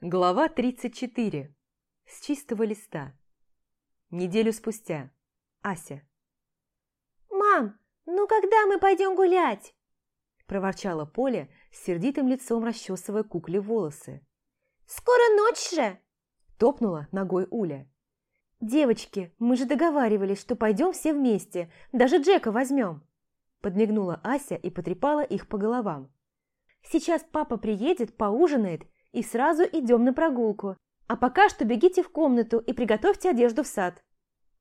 Глава 34. С чистого листа. Неделю спустя. Ася. «Мам, ну когда мы пойдем гулять?» Проворчала Поля, с сердитым лицом расчесывая кукле волосы. «Скоро ночь же!» Топнула ногой Уля. «Девочки, мы же договаривались, что пойдем все вместе, даже Джека возьмем!» Подмигнула Ася и потрепала их по головам. Сейчас папа приедет, поужинает, и сразу идем на прогулку. А пока что бегите в комнату и приготовьте одежду в сад».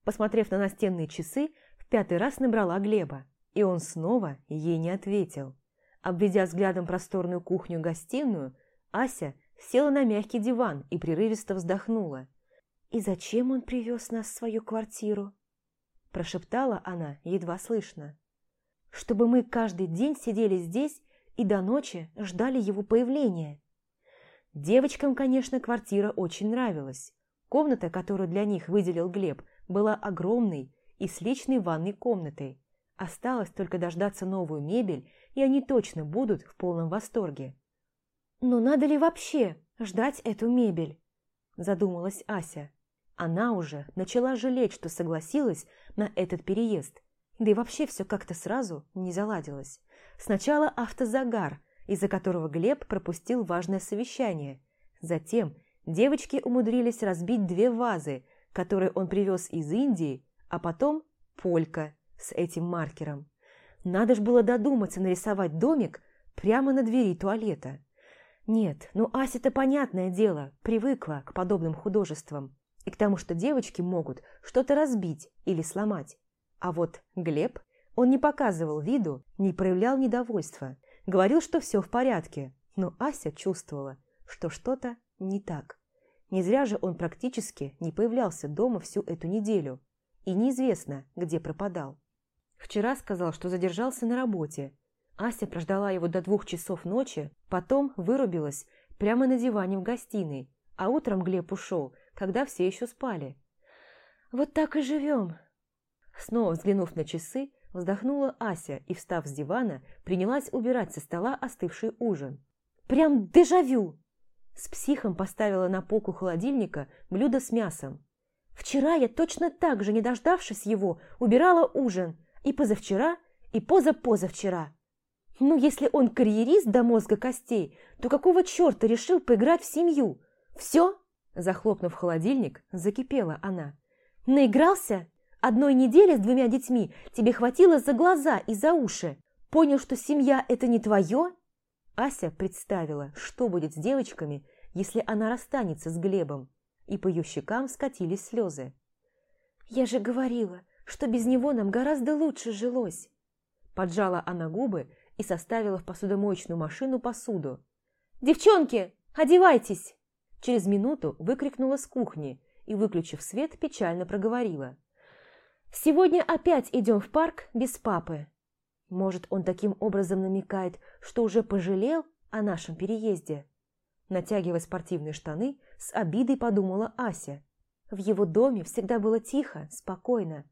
Посмотрев на настенные часы, в пятый раз набрала Глеба, и он снова ей не ответил. Обведя взглядом просторную кухню-гостиную, Ася села на мягкий диван и прерывисто вздохнула. «И зачем он привез нас в свою квартиру?» Прошептала она едва слышно. «Чтобы мы каждый день сидели здесь и до ночи ждали его появления. Девочкам, конечно, квартира очень нравилась. Комната, которую для них выделил Глеб, была огромной и с личной ванной комнатой. Осталось только дождаться новую мебель, и они точно будут в полном восторге. «Но надо ли вообще ждать эту мебель?» – задумалась Ася. Она уже начала жалеть, что согласилась на этот переезд. Да и вообще все как-то сразу не заладилось. Сначала автозагар, из-за которого Глеб пропустил важное совещание. Затем девочки умудрились разбить две вазы, которые он привез из Индии, а потом полька с этим маркером. Надо ж было додуматься нарисовать домик прямо на двери туалета. Нет, ну Ася-то понятное дело, привыкла к подобным художествам и к тому, что девочки могут что-то разбить или сломать. А вот Глеб, он не показывал виду, не проявлял недовольства, говорил, что все в порядке, но Ася чувствовала, что что-то не так. Не зря же он практически не появлялся дома всю эту неделю, и неизвестно, где пропадал. Вчера сказал, что задержался на работе. Ася прождала его до двух часов ночи, потом вырубилась прямо на диване в гостиной, а утром Глеб ушел, когда все еще спали. «Вот так и живем!» Снова взглянув на часы, вздохнула Ася и, встав с дивана, принялась убирать со стола остывший ужин. «Прям дежавю!» С психом поставила на полку холодильника блюдо с мясом. «Вчера я точно так же, не дождавшись его, убирала ужин. И позавчера, и позапозавчера. Ну, если он карьерист до мозга костей, то какого черта решил поиграть в семью? Все?» Захлопнув холодильник, закипела она. «Наигрался? Одной недели с двумя детьми тебе хватило за глаза и за уши. Понял, что семья – это не твое?» Ася представила, что будет с девочками, если она расстанется с Глебом, и по ее щекам скатились слезы. «Я же говорила, что без него нам гораздо лучше жилось!» Поджала она губы и составила в посудомоечную машину посуду. «Девчонки, одевайтесь!» Через минуту выкрикнула с кухни и, выключив свет, печально проговорила. Сегодня опять идем в парк без папы. Может, он таким образом намекает, что уже пожалел о нашем переезде? Натягивая спортивные штаны, с обидой подумала Ася. В его доме всегда было тихо, спокойно.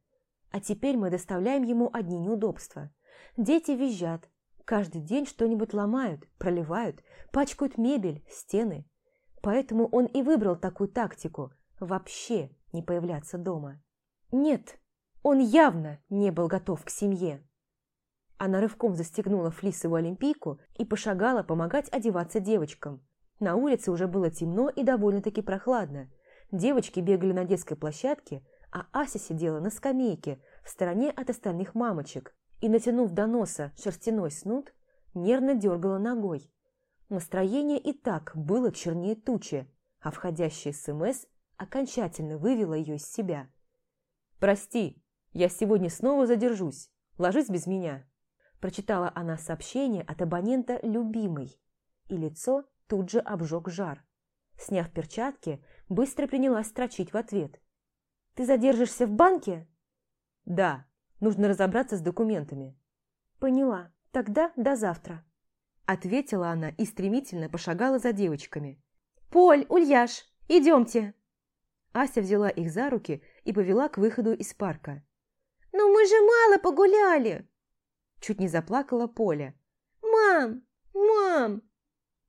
А теперь мы доставляем ему одни неудобства. Дети визжат, каждый день что-нибудь ломают, проливают, пачкают мебель, стены. Поэтому он и выбрал такую тактику – вообще не появляться дома. Нет, он явно не был готов к семье. Она рывком застегнула флисовую олимпийку и пошагала помогать одеваться девочкам. На улице уже было темно и довольно-таки прохладно. Девочки бегали на детской площадке, а Ася сидела на скамейке в стороне от остальных мамочек и, натянув до носа шерстяной снуд, нервно дергала ногой. Настроение и так было чернее тучи, а входящий СМС окончательно вывело ее из себя. «Прости, я сегодня снова задержусь. Ложись без меня». Прочитала она сообщение от абонента «Любимый», и лицо тут же обжег жар. Сняв перчатки, быстро принялась строчить в ответ. «Ты задержишься в банке?» «Да, нужно разобраться с документами». «Поняла. Тогда до завтра». Ответила она и стремительно пошагала за девочками. «Поль, Ульяш, идемте!» Ася взяла их за руки и повела к выходу из парка. «Но мы же мало погуляли!» Чуть не заплакала Поля. «Мам! Мам!»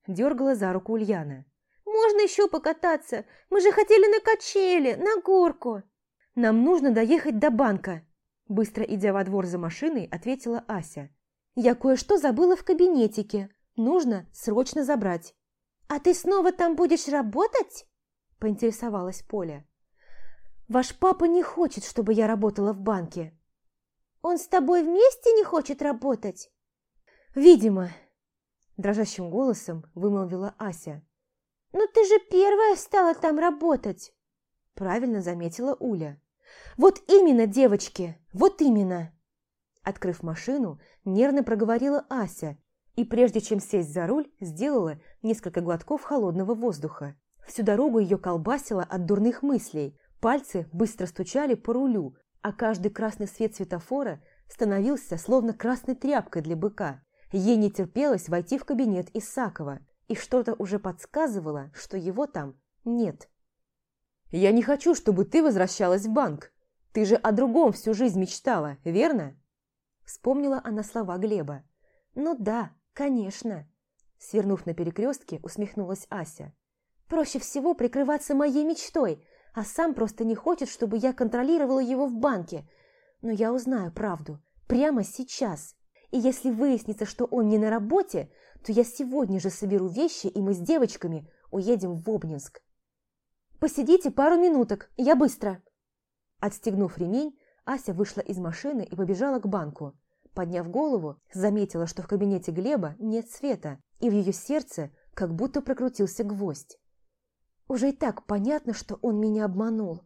Дергала за руку Ульяна. Можно еще покататься? Мы же хотели на качели, на горку!» «Нам нужно доехать до банка!» Быстро идя во двор за машиной, ответила Ася. «Я кое-что забыла в кабинетике. Нужно срочно забрать». «А ты снова там будешь работать?» Поинтересовалась Поля. «Ваш папа не хочет, чтобы я работала в банке». «Он с тобой вместе не хочет работать?» «Видимо», – дрожащим голосом вымолвила Ася. «Ну ты же первая стала там работать!» Правильно заметила Уля. «Вот именно, девочки, вот именно!» Открыв машину, нервно проговорила Ася и, прежде чем сесть за руль, сделала несколько глотков холодного воздуха. Всю дорогу ее колбасило от дурных мыслей, пальцы быстро стучали по рулю, а каждый красный свет светофора становился словно красной тряпкой для быка. Ей не терпелось войти в кабинет Исакова, и что-то уже подсказывало, что его там нет. «Я не хочу, чтобы ты возвращалась в банк. Ты же о другом всю жизнь мечтала, верно?» Вспомнила она слова Глеба. «Ну да, конечно». Свернув на перекрестке, усмехнулась Ася. «Проще всего прикрываться моей мечтой, а сам просто не хочет, чтобы я контролировала его в банке. Но я узнаю правду. Прямо сейчас. И если выяснится, что он не на работе, то я сегодня же соберу вещи, и мы с девочками уедем в Обнинск. Посидите пару минуток, я быстро. Отстегнув ремень, Ася вышла из машины и побежала к банку. Подняв голову, заметила, что в кабинете Глеба нет света, и в ее сердце как будто прокрутился гвоздь. Уже и так понятно, что он меня обманул.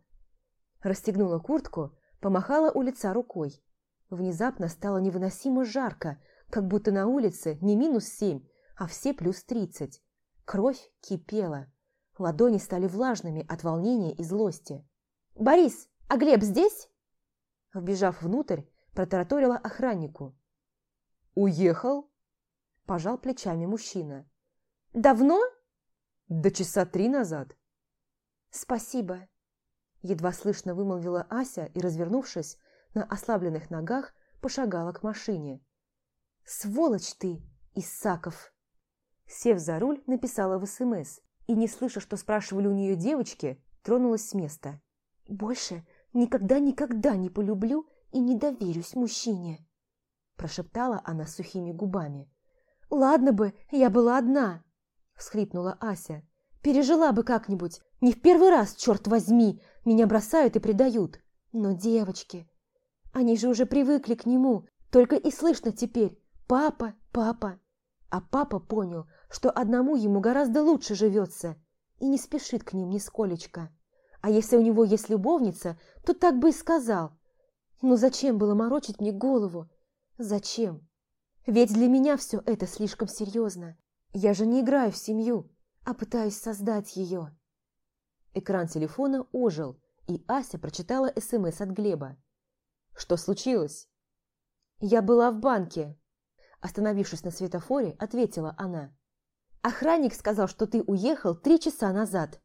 Расстегнула куртку, помахала у лица рукой. Внезапно стало невыносимо жарко, как будто на улице не минус семь, а все плюс тридцать. Кровь кипела. Ладони стали влажными от волнения и злости. «Борис, а Глеб здесь?» Вбежав внутрь, протараторила охраннику. «Уехал?» – пожал плечами мужчина. «Давно?» «До часа три назад». «Спасибо», – едва слышно вымолвила Ася и, развернувшись, на ослабленных ногах пошагала к машине. «Сволочь ты, Исаков!» Сев за руль, написала в СМС и, не слыша, что спрашивали у нее девочки, тронулась с места. «Больше никогда-никогда не полюблю и не доверюсь мужчине!» прошептала она сухими губами. «Ладно бы, я была одна!» Всхлипнула Ася. «Пережила бы как-нибудь. Не в первый раз, черт возьми, меня бросают и предают. Но девочки, они же уже привыкли к нему, только и слышно теперь «папа, папа». А папа понял, что одному ему гораздо лучше живется и не спешит к ним нисколечко. А если у него есть любовница, то так бы и сказал. Ну зачем было морочить мне голову? Зачем? Ведь для меня все это слишком серьезно. Я же не играю в семью, а пытаюсь создать ее. Экран телефона ожил, и Ася прочитала СМС от Глеба. Что случилось? Я была в банке. Остановившись на светофоре, ответила она. Охранник сказал, что ты уехал три часа назад.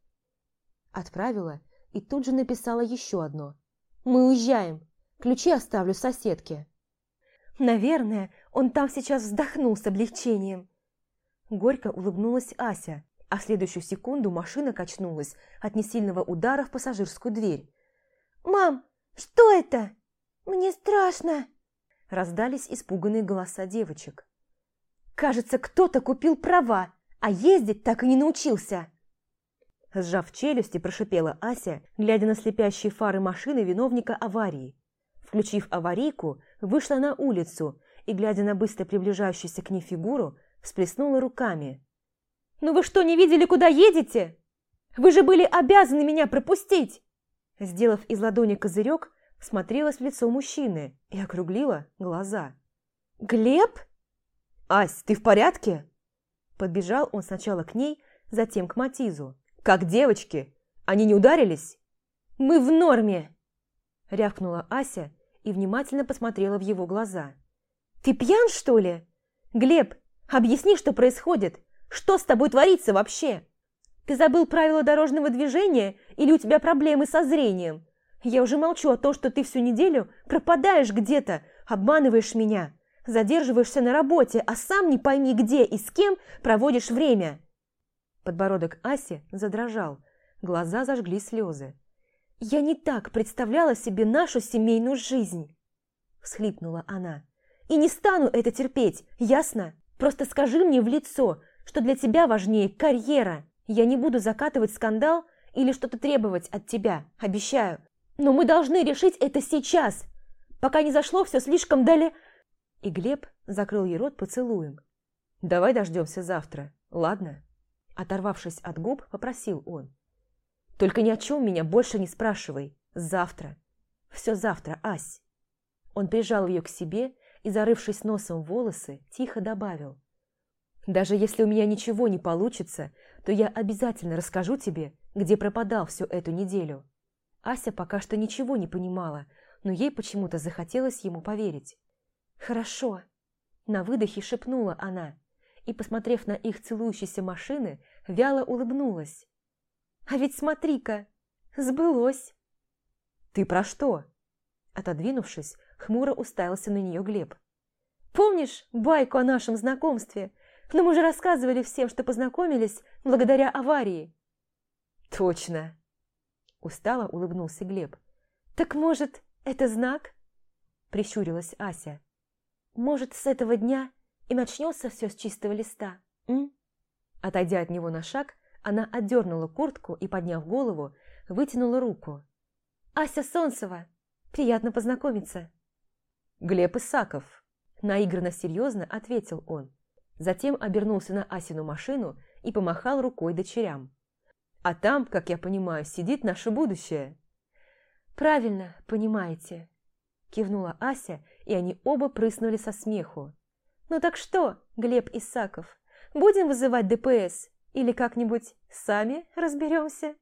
Отправила и тут же написала еще одно. Мы уезжаем. Ключи оставлю соседке. Наверное, он там сейчас вздохнул с облегчением. Горько улыбнулась Ася, а в следующую секунду машина качнулась от несильного удара в пассажирскую дверь. «Мам, что это?» «Мне страшно!» Раздались испуганные голоса девочек. «Кажется, кто-то купил права, а ездить так и не научился!» Сжав челюсти, прошипела Ася, глядя на слепящие фары машины виновника аварии. Включив аварийку, вышла на улицу и, глядя на быстро приближающуюся к ней фигуру, всплеснула руками. «Ну вы что, не видели, куда едете? Вы же были обязаны меня пропустить!» Сделав из ладони козырек, смотрелась в лицо мужчины и округлила глаза. «Глеб?» «Ась, ты в порядке?» Подбежал он сначала к ней, затем к Матизу. «Как девочки? Они не ударились?» «Мы в норме!» Рявкнула Ася и внимательно посмотрела в его глаза. «Ты пьян, что ли? Глеб, объясни, что происходит. Что с тобой творится вообще? Ты забыл правила дорожного движения или у тебя проблемы со зрением? Я уже молчу о том, что ты всю неделю пропадаешь где-то, обманываешь меня, задерживаешься на работе, а сам не пойми где и с кем проводишь время. Подбородок Аси задрожал, глаза зажгли слезы. «Я не так представляла себе нашу семейную жизнь!» Всхлипнула она. «И не стану это терпеть, ясно? Просто скажи мне в лицо, что для тебя важнее карьера. Я не буду закатывать скандал или что-то требовать от тебя, обещаю. Но мы должны решить это сейчас, пока не зашло все слишком дали...» И Глеб закрыл ей рот поцелуем. «Давай дождемся завтра, ладно?» Оторвавшись от губ, попросил он. «Только ни о чем меня больше не спрашивай. Завтра. Все завтра, Ась». Он прижал ее к себе и, зарывшись носом в волосы, тихо добавил. «Даже если у меня ничего не получится, то я обязательно расскажу тебе, где пропадал всю эту неделю». Ася пока что ничего не понимала, но ей почему-то захотелось ему поверить. «Хорошо», – на выдохе шепнула она и, посмотрев на их целующиеся машины, вяло улыбнулась. «А ведь смотри-ка, сбылось!» «Ты про что?» Отодвинувшись, хмуро уставился на нее Глеб. «Помнишь байку о нашем знакомстве? Но мы же рассказывали всем, что познакомились благодаря аварии». «Точно!» Устало улыбнулся Глеб. «Так, может, это знак?» Прищурилась Ася. «Может, с этого дня и начнется все с чистого листа, м?» Отойдя от него на шаг, она отдернула куртку и, подняв голову, вытянула руку. «Ася Солнцева! Приятно познакомиться!» «Глеб Исаков!» Наигранно серьезно ответил он. Затем обернулся на Асину машину и помахал рукой дочерям. «А там, как я понимаю, сидит наше будущее!» «Правильно, понимаете!» Кивнула Ася, и они оба прыснули со смеху. «Ну так что, Глеб Исаков, будем вызывать ДПС или как-нибудь сами разберемся?»